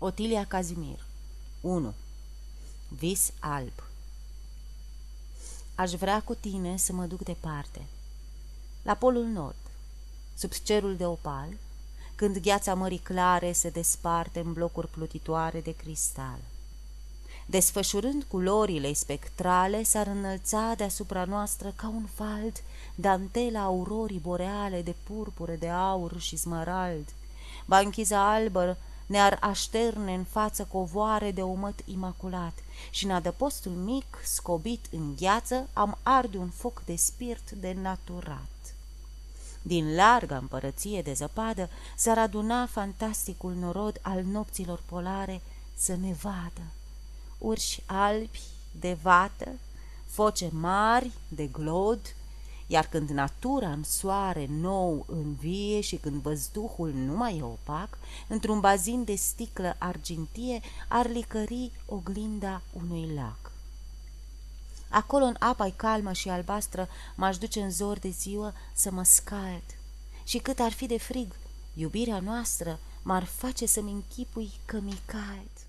Otilia Cazimir 1. Vis alb Aș vrea cu tine să mă duc departe, la polul nord, sub cerul de opal, când gheața mării clare se desparte în blocuri plutitoare de cristal. Desfășurând culorile spectrale, s-ar înălța deasupra noastră ca un fald dantela aurorii boreale de purpure, de aur și smarald, banchiza albă ne-ar așterne în față covoare de umăt imaculat și în adăpostul mic, scobit în gheață, am arde un foc de spirit de naturat. Din larga împărăție de zăpadă s-ar aduna fantasticul norod al nopților polare să ne vadă. Urși albi de vată, foce mari de glod, iar când natura în soare nou învie și când văzduhul nu mai e opac, într-un bazin de sticlă argintie ar licări oglinda unui lac. Acolo în apa calmă și albastră m-aș duce în zor de ziua să mă scald și cât ar fi de frig, iubirea noastră m-ar face să-mi închipui că mi cald.